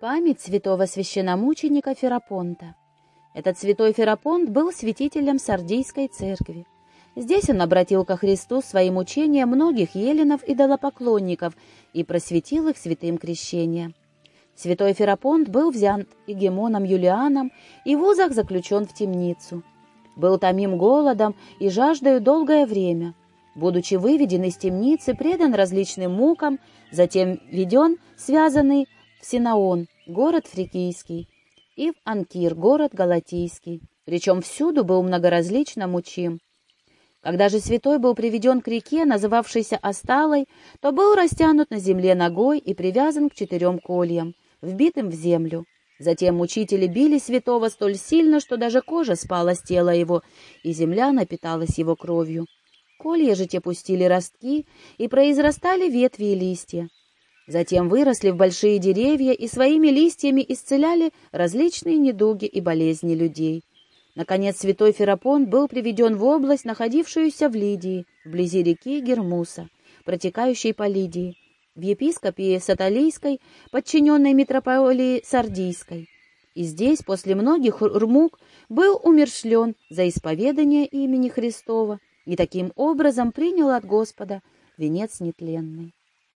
Память святого священномученика Ферапонта. Этот святой Ферапонт был святителем Сардийской церкви. Здесь он обратил ко Христу своим учением многих еленов и долопоклонников и просветил их святым крещением. Святой Ферапонт был взят егемоном Юлианом и в узах заключен в темницу. Был томим голодом и жаждою долгое время. Будучи выведен из темницы, предан различным мукам, затем веден, связанный Синаон, город Фрикийский, и в Анкир, город Галатийский. Причем всюду был многоразлично мучим. Когда же святой был приведен к реке, называвшейся Осталой, то был растянут на земле ногой и привязан к четырем кольям, вбитым в землю. Затем мучители били святого столь сильно, что даже кожа спала с тела его, и земля напиталась его кровью. Колья же те пустили ростки, и произрастали ветви и листья. Затем выросли в большие деревья и своими листьями исцеляли различные недуги и болезни людей. Наконец святой Ферапон был приведен в область, находившуюся в Лидии, вблизи реки Гермуса, протекающей по Лидии, в епископии Саталийской, подчиненной митрополии Сардийской. И здесь, после многих рмук, был умершлен за исповедание имени Христова и таким образом принял от Господа венец нетленный.